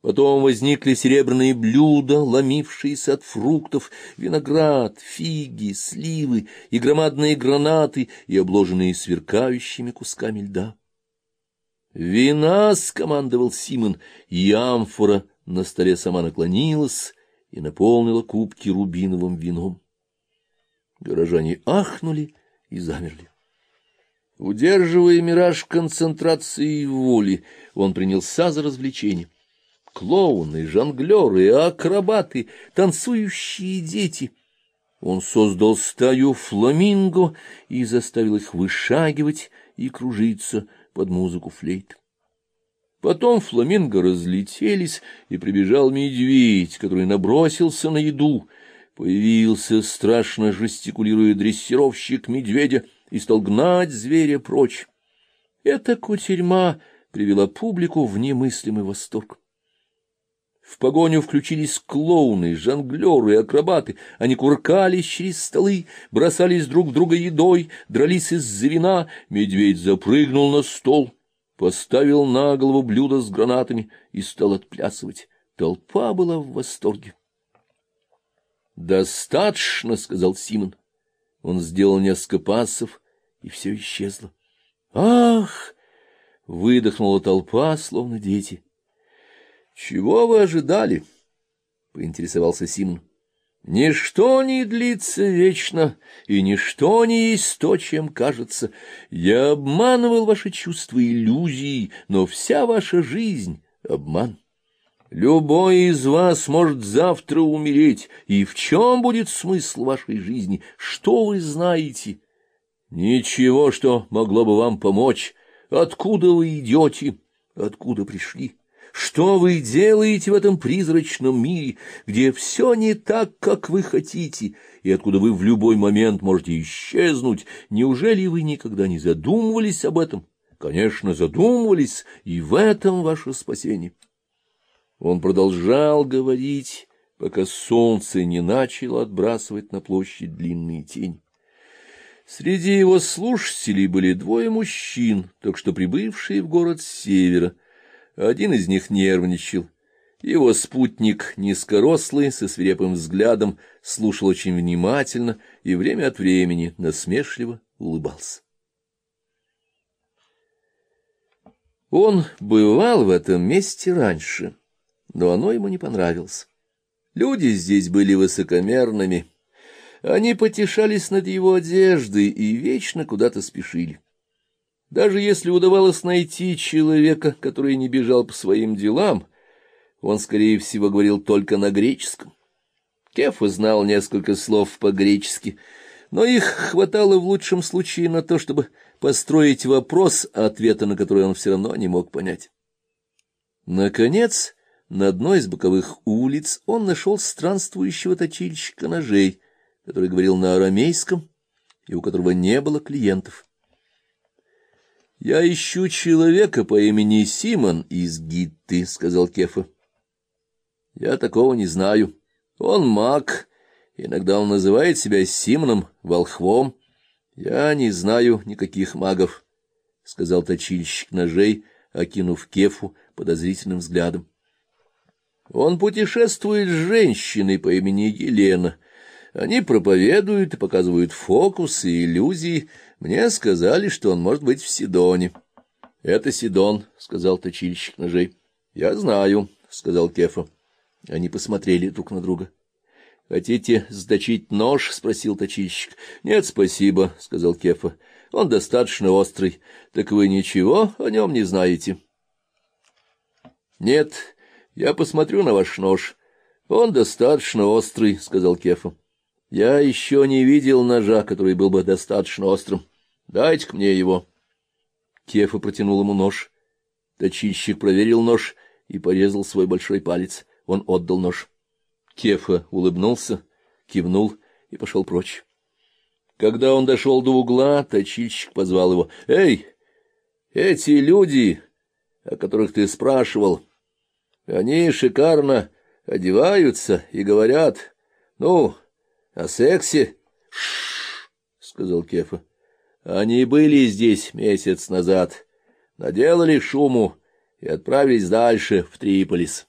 Потом возникли серебряные блюда, ломившиеся от фруктов, виноград, фиги, сливы и громадные гранаты, и обложенные сверкающими кусками льда. «Вина!» — скомандовал Симон, и амфора на столе сама наклонилась и наполнила кубки рубиновым вином. Горожане ахнули и замерли. Удерживая мираж концентрации воли, он принялся за развлечение. Клоуны, жонглеры, акробаты, танцующие дети. Он создал стаю фламинго и заставил их вышагивать и кружиться под музыку флейт. Потом фламинго разлетелись, и прибежал медведь, который набросился на еду. Появился, страшно жестикулируя, дрессировщик медведя — и стал гнать зверя прочь. Эта кутерьма привела публику в немыслимый восторг. В погоню включились клоуны, жонглеры, акробаты. Они куркались через столы, бросались друг друга едой, дрались из-за вина. Медведь запрыгнул на стол, поставил на голову блюдо с гранатами и стал отплясывать. Толпа была в восторге. «Достаточно», — сказал Симон. Он сделал несколько пассов, и все исчезло. «Ах!» — выдохнула толпа, словно дети. «Чего вы ожидали?» — поинтересовался Симон. «Ничто не длится вечно, и ничто не есть то, чем кажется. Я обманывал ваши чувства иллюзии, но вся ваша жизнь — обман». Любой из вас может завтра умереть, и в чем будет смысл вашей жизни? Что вы знаете? Ничего, что могло бы вам помочь. Откуда вы идете? Откуда пришли? Что вы делаете в этом призрачном мире, где все не так, как вы хотите, и откуда вы в любой момент можете исчезнуть? Неужели вы никогда не задумывались об этом? Конечно, задумывались, и в этом ваше спасение. Он продолжал говорить, пока солнце не начало отбрасывать на площадь длинные тени. Среди его слушателей были двое мужчин, только что прибывшие в город с севера. Один из них нервничал. Его спутник, низкорослый, со свирепым взглядом, слушал очень внимательно и время от времени насмешливо улыбался. Он бывал в этом месте раньше но оно ему не понравилось. Люди здесь были высокомерными. Они потешались над его одеждой и вечно куда-то спешили. Даже если удавалось найти человека, который не бежал по своим делам, он, скорее всего, говорил только на греческом. Кефа знал несколько слов по-гречески, но их хватало в лучшем случае на то, чтобы построить вопрос, ответа на который он все равно не мог понять. Наконец, на одной из боковых улиц он нашел странствующего точильщика ножей, который говорил на арамейском и у которого не было клиентов. — Я ищу человека по имени Симон из Гитты, — сказал Кефа. — Я такого не знаю. Он маг. Иногда он называет себя Симоном, волхвом. Я не знаю никаких магов, — сказал точильщик ножей, окинув Кефу подозрительным взглядом. Он путешествует с женщиной по имени Елена. Они проповедуют и показывают фокусы и иллюзии. Мне сказали, что он может быть в Сидоне. — Это Сидон, — сказал точильщик ножей. — Я знаю, — сказал Кефа. Они посмотрели друг на друга. — Хотите сдочить нож? — спросил точильщик. — Нет, спасибо, — сказал Кефа. — Он достаточно острый. Так вы ничего о нем не знаете? — Нет, — я посмотрю на ваш нож. Он достаточно острый, — сказал Кефа. Я еще не видел ножа, который был бы достаточно острым. Дайте-ка мне его. Кефа протянул ему нож. Точильщик проверил нож и порезал свой большой палец. Он отдал нож. Кефа улыбнулся, кивнул и пошел прочь. Когда он дошел до угла, точильщик позвал его. — Эй, эти люди, о которых ты спрашивал, они шикарно одеваются и говорят, ну, о сексе. Ш сказал Кефа. Они были здесь месяц назад, наделали шуму и отправились дальше, в Триполис.